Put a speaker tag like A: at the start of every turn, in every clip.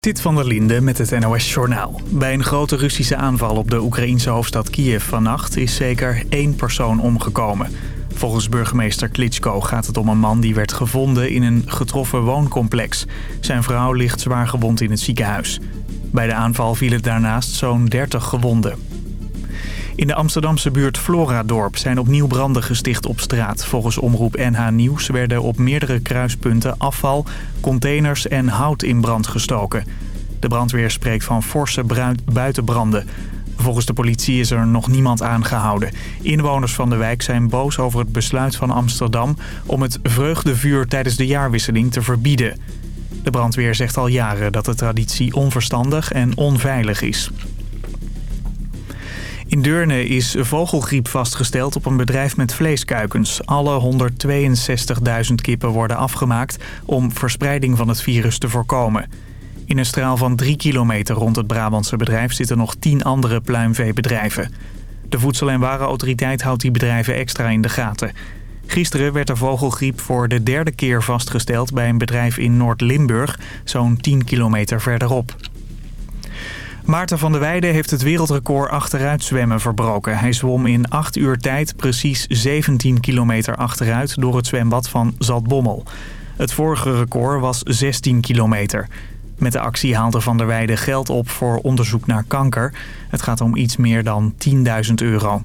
A: Dit van der Linde met het NOS-journaal. Bij een grote Russische aanval op de Oekraïense hoofdstad Kiev vannacht is zeker één persoon omgekomen. Volgens burgemeester Klitschko gaat het om een man die werd gevonden in een getroffen wooncomplex. Zijn vrouw ligt zwaar gewond in het ziekenhuis. Bij de aanval vielen daarnaast zo'n 30 gewonden. In de Amsterdamse buurt Floradorp zijn opnieuw branden gesticht op straat. Volgens omroep NH Nieuws werden op meerdere kruispunten afval, containers en hout in brand gestoken. De brandweer spreekt van forse buitenbranden. Volgens de politie is er nog niemand aangehouden. Inwoners van de wijk zijn boos over het besluit van Amsterdam... om het vreugdevuur tijdens de jaarwisseling te verbieden. De brandweer zegt al jaren dat de traditie onverstandig en onveilig is. In Deurne is vogelgriep vastgesteld op een bedrijf met vleeskuikens. Alle 162.000 kippen worden afgemaakt om verspreiding van het virus te voorkomen. In een straal van 3 kilometer rond het Brabantse bedrijf zitten nog 10 andere pluimveebedrijven. De Voedsel- en Warenautoriteit houdt die bedrijven extra in de gaten. Gisteren werd de vogelgriep voor de derde keer vastgesteld bij een bedrijf in Noord-Limburg, zo'n 10 kilometer verderop. Maarten van der Weijden heeft het wereldrecord achteruit zwemmen verbroken. Hij zwom in 8 uur tijd precies 17 kilometer achteruit door het zwembad van Zaltbommel. Het vorige record was 16 kilometer. Met de actie haalde Van der Weijden geld op voor onderzoek naar kanker. Het gaat om iets meer dan 10.000 euro.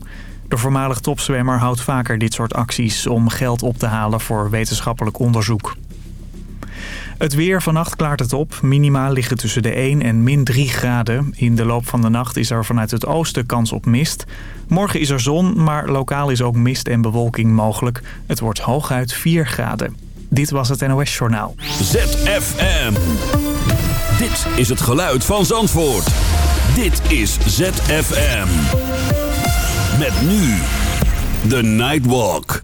A: De voormalig topzwemmer houdt vaker dit soort acties om geld op te halen voor wetenschappelijk onderzoek. Het weer, vannacht klaart het op. Minima liggen tussen de 1 en min 3 graden. In de loop van de nacht is er vanuit het oosten kans op mist. Morgen is er zon, maar lokaal is ook mist en bewolking mogelijk. Het wordt hooguit 4 graden. Dit was het NOS Journaal.
B: ZFM. Dit is het geluid van Zandvoort. Dit is ZFM. Met nu The Nightwalk.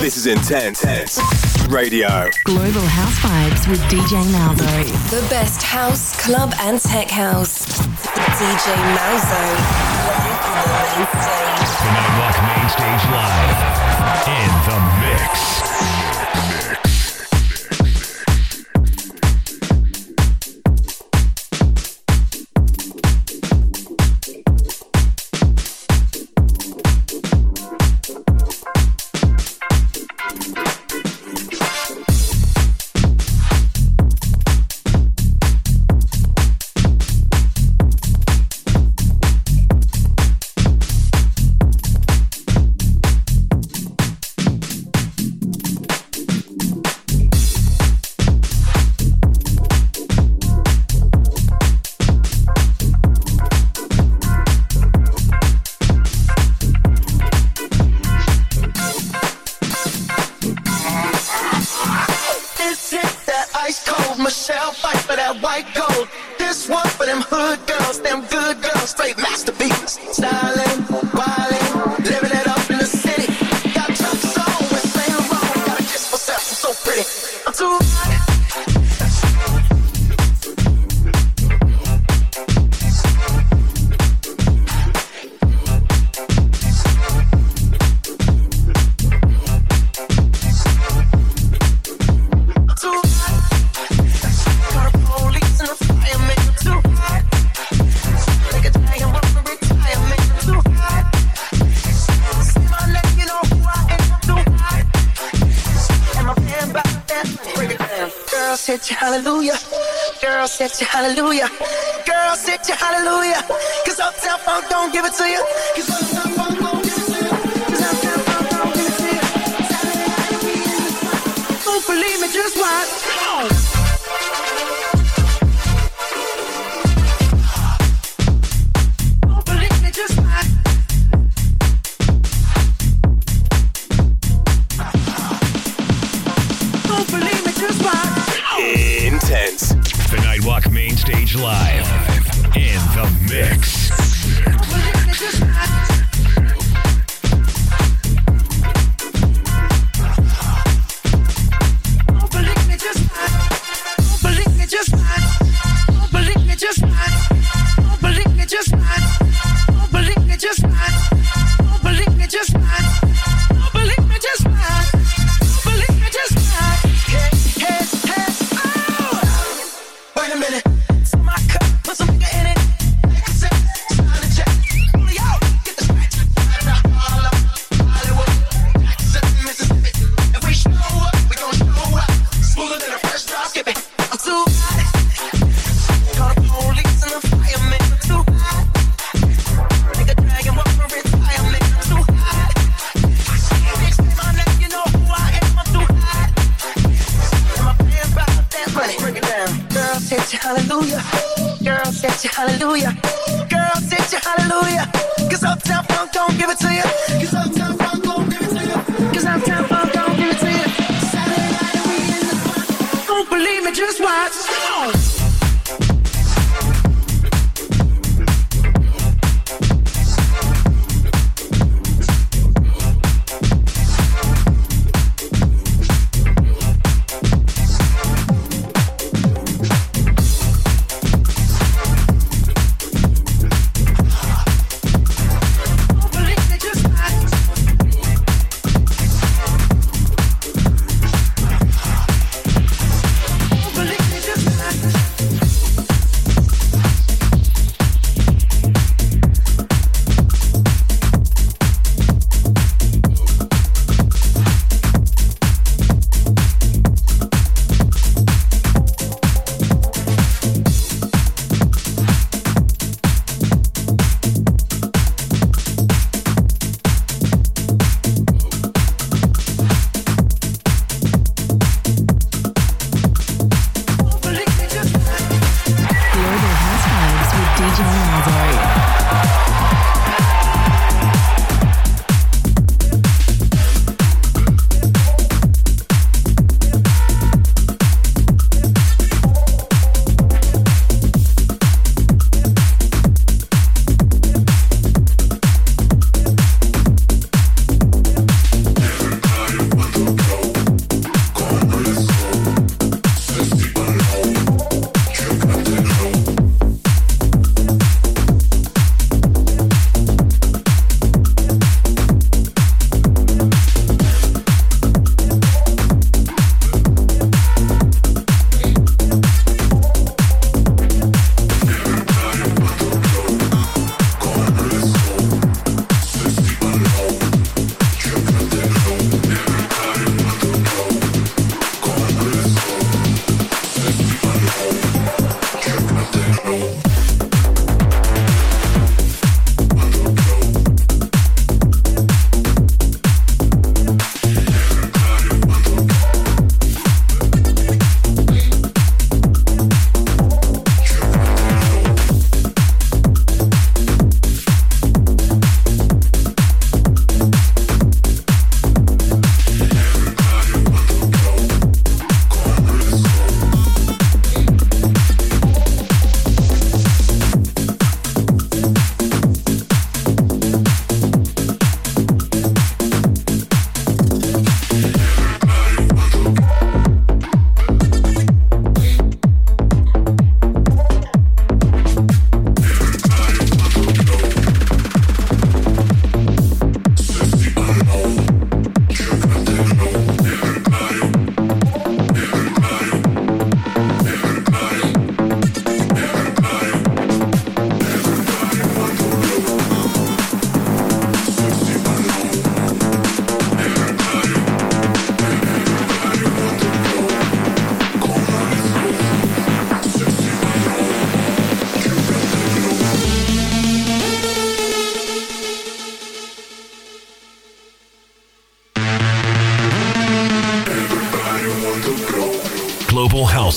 C: This is Intense Radio.
D: Global House Vibes with DJ Malzo.
E: The best house, club, and tech house. DJ Malzo. Live on the main stage.
B: The Nightwalk Main Stage Live. In the mix.
F: Hallelujah.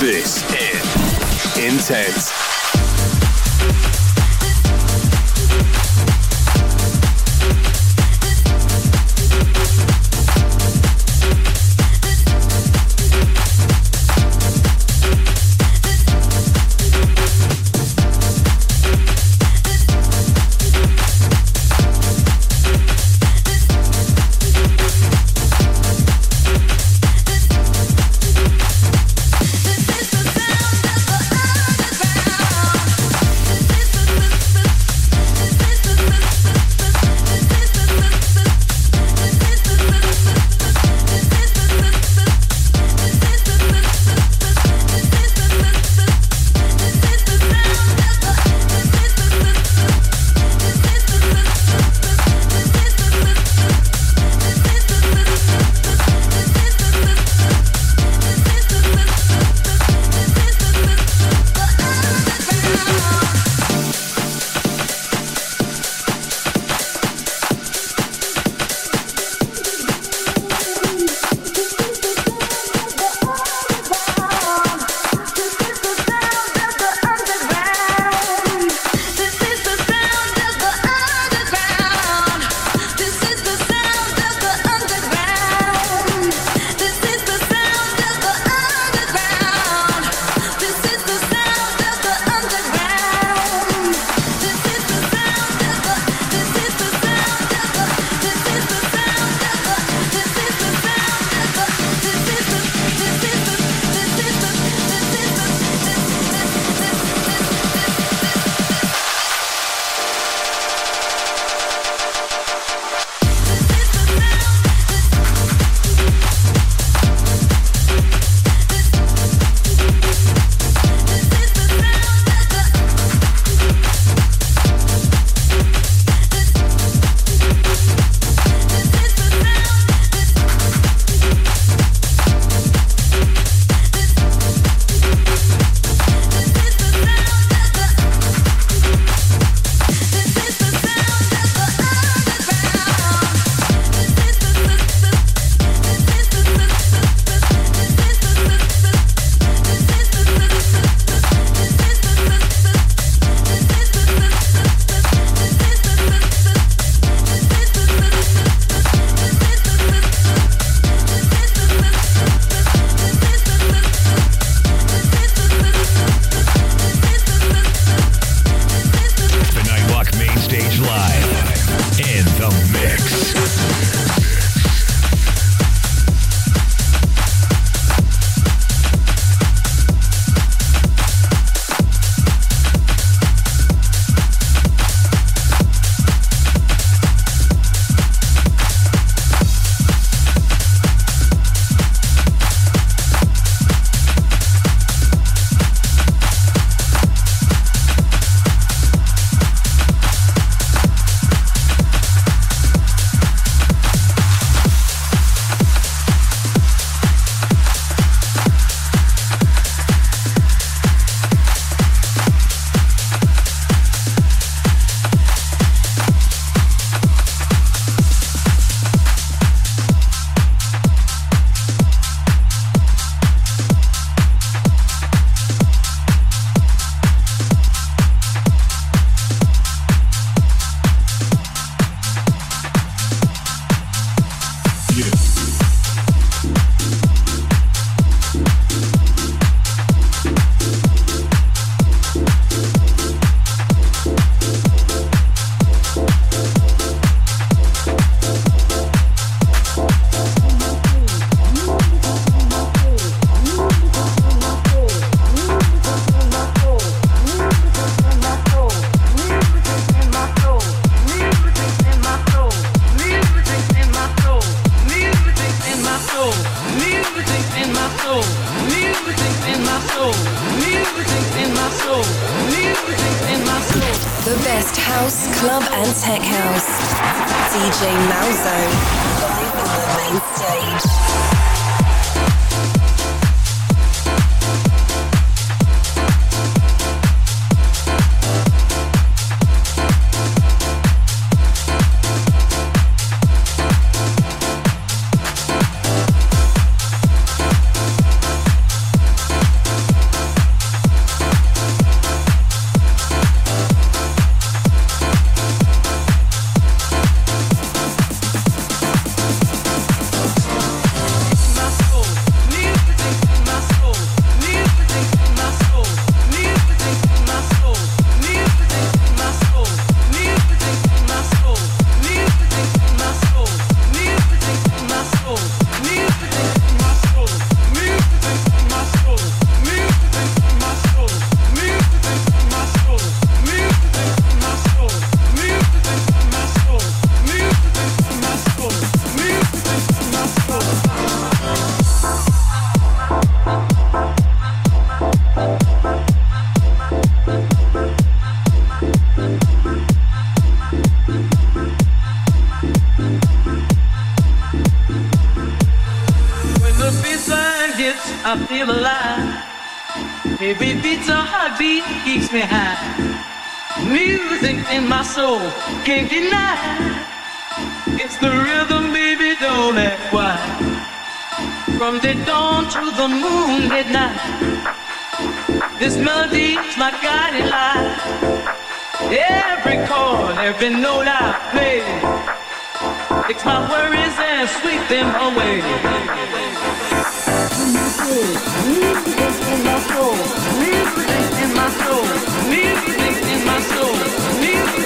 C: This is Intense.
G: soul can't deny. It's the rhythm, baby, don't act why. From the dawn to the moon at night, this melody's my guiding light. Every chord, every note I play It's my worries and sweep them away. Music, music in my soul, music in my soul, music in my soul, music.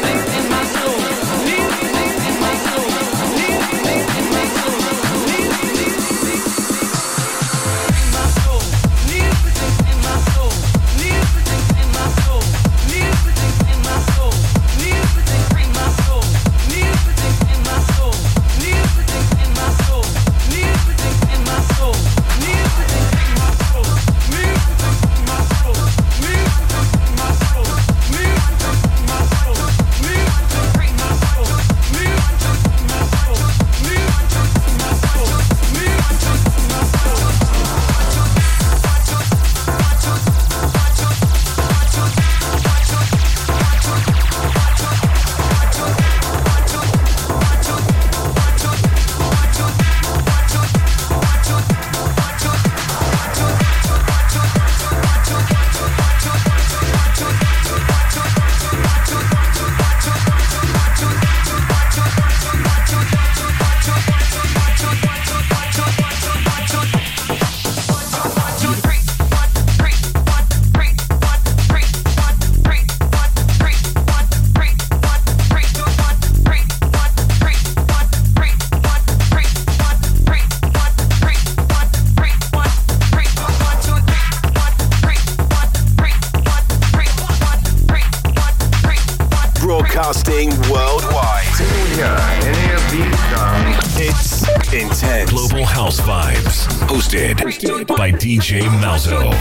B: DJ Malzo.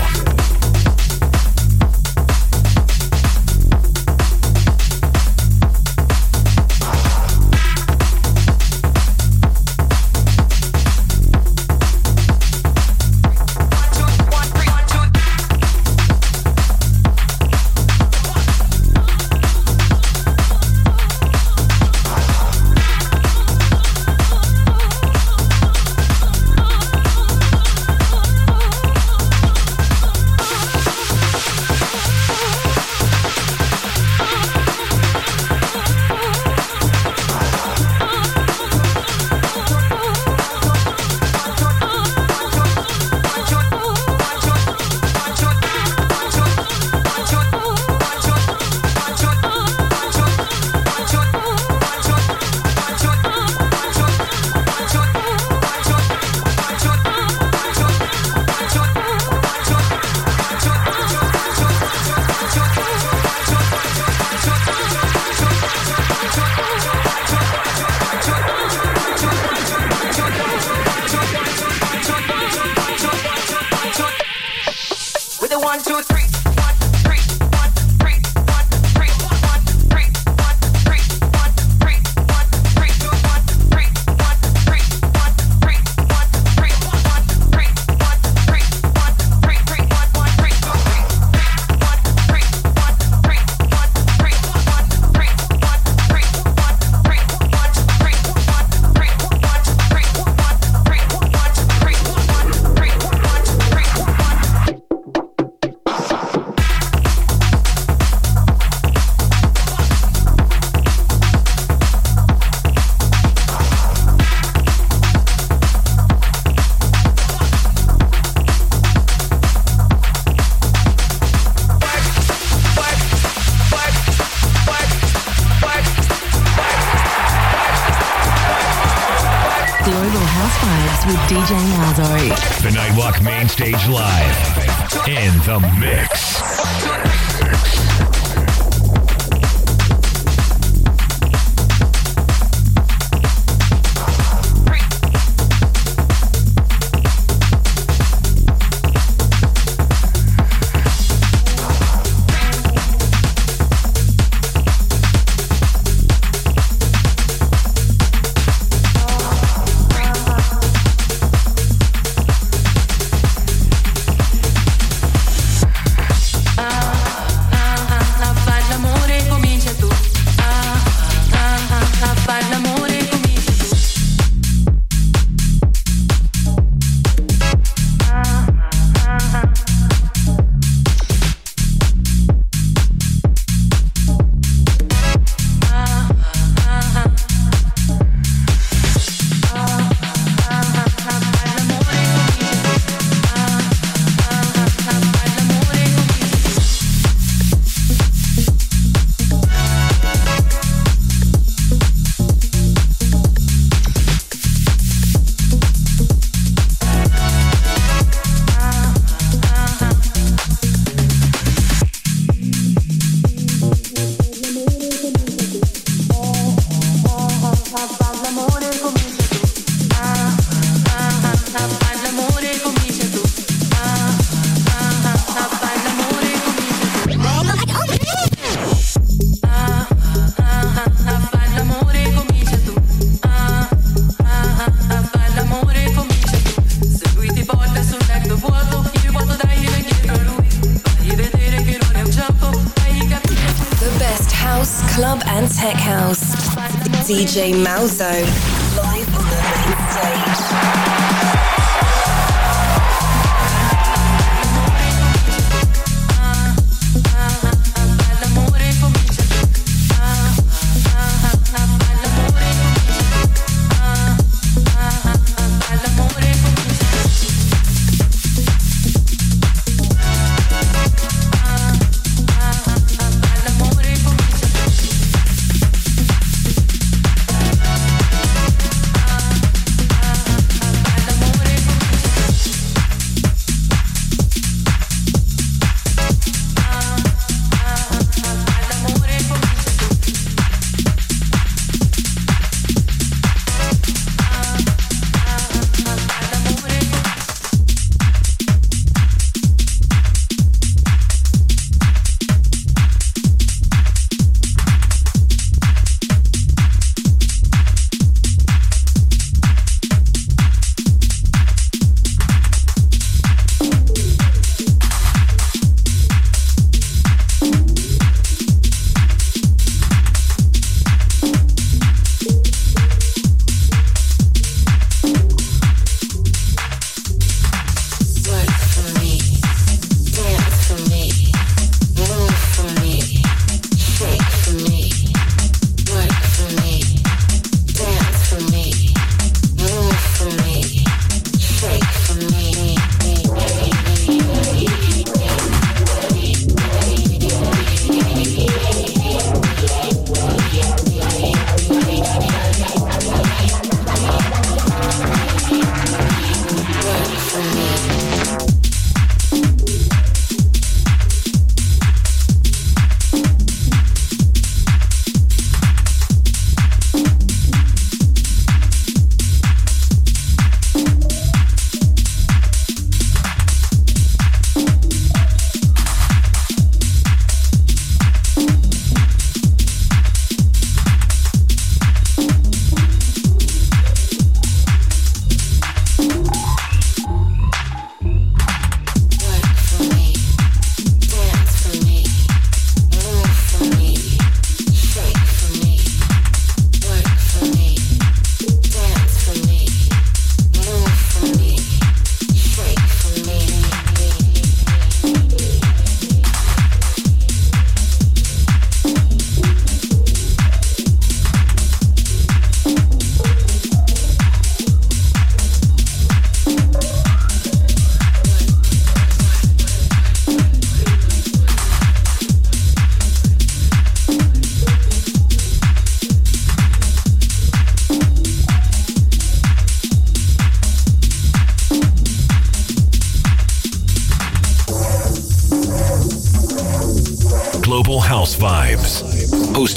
D: Malzo.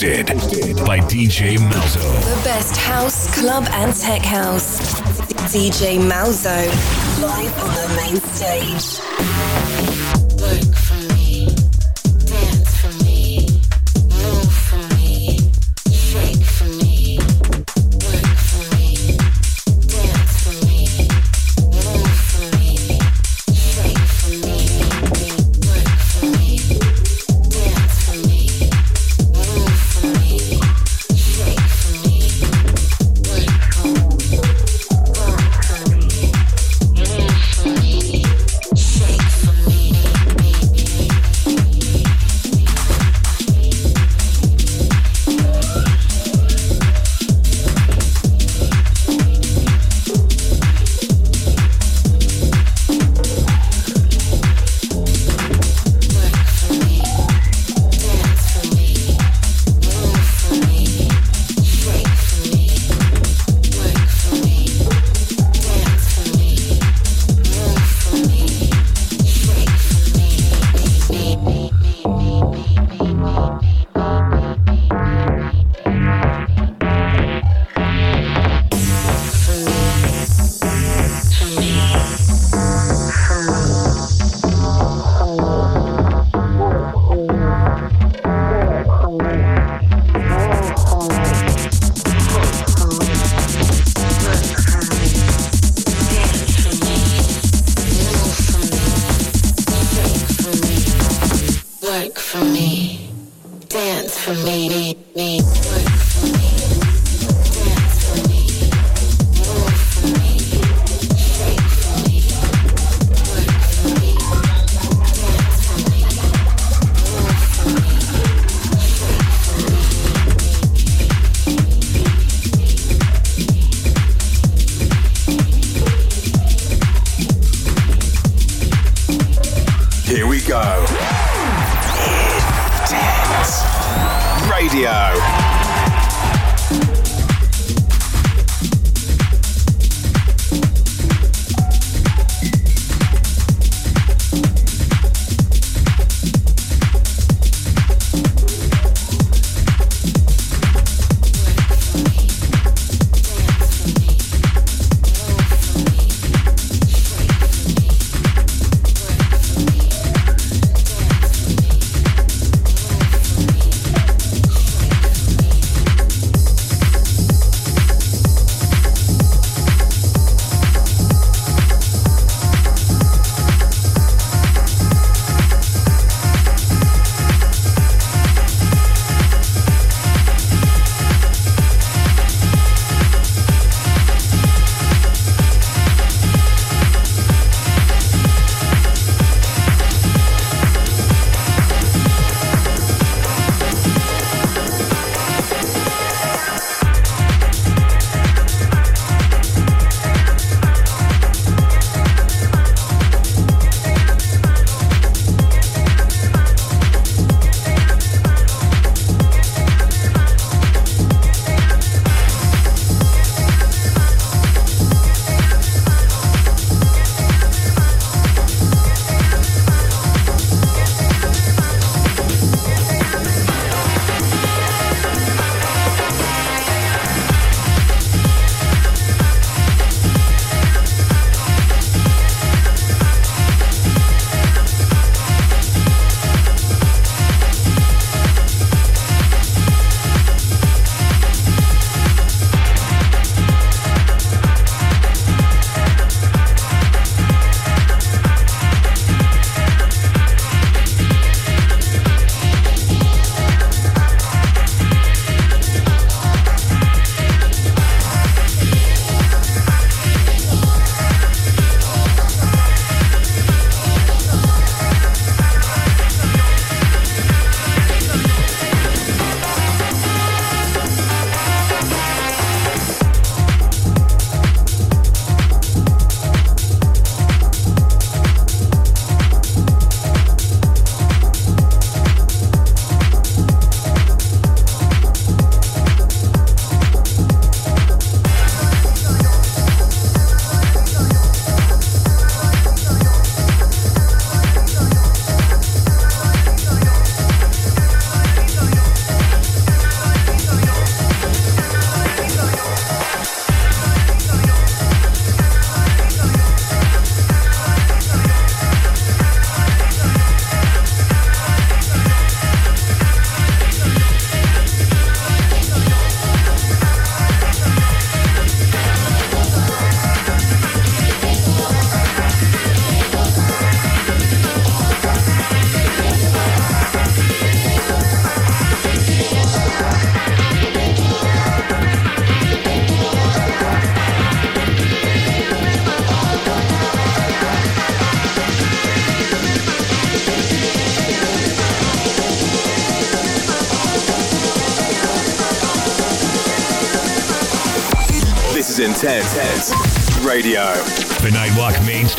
H: Hosted by DJ Malzo.
I: The best house, club, and tech house. DJ Malzo. Live on the main stage.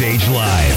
H: Stage Live.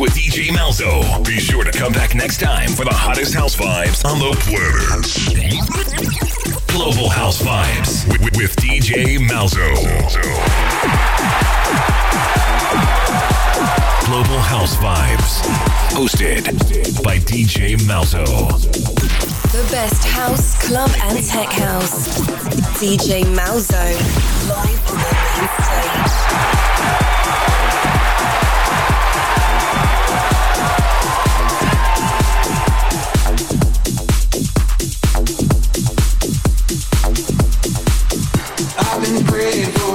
H: with DJ Malzo. Be sure to come back next time for the hottest house vibes on the planet. Global House Vibes with, with DJ Malzo. Global House Vibes, hosted by DJ Malzo.
I: The best house, club, and tech house. DJ Malzo, live on the main stage.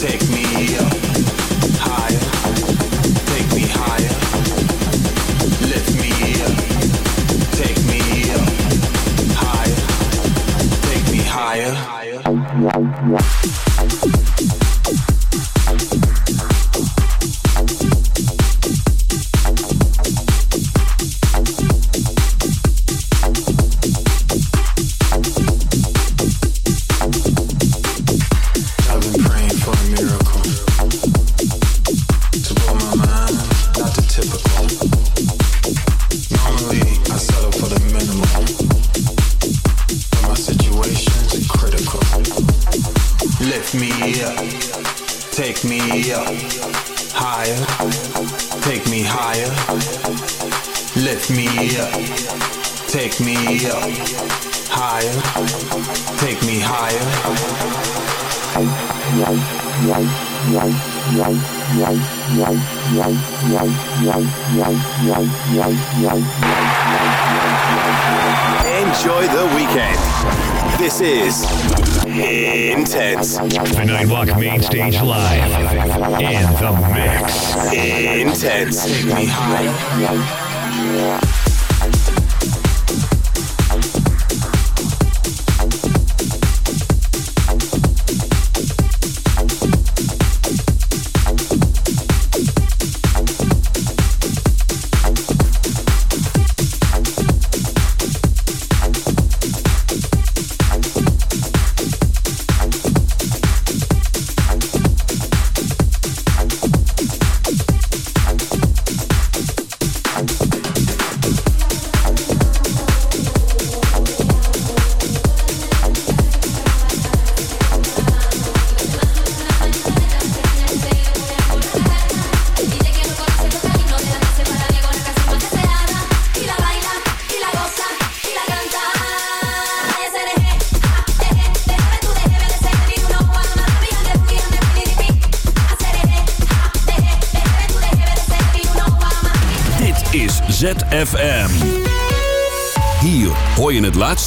J: take me Lift me up, take me up, higher, take me higher. Lift me up, take me up, higher, take me higher.
C: Enjoy the weekend. This is Intense.
H: The Nightwalk Main Stage Live. In the mix.
C: Intense.
K: Dit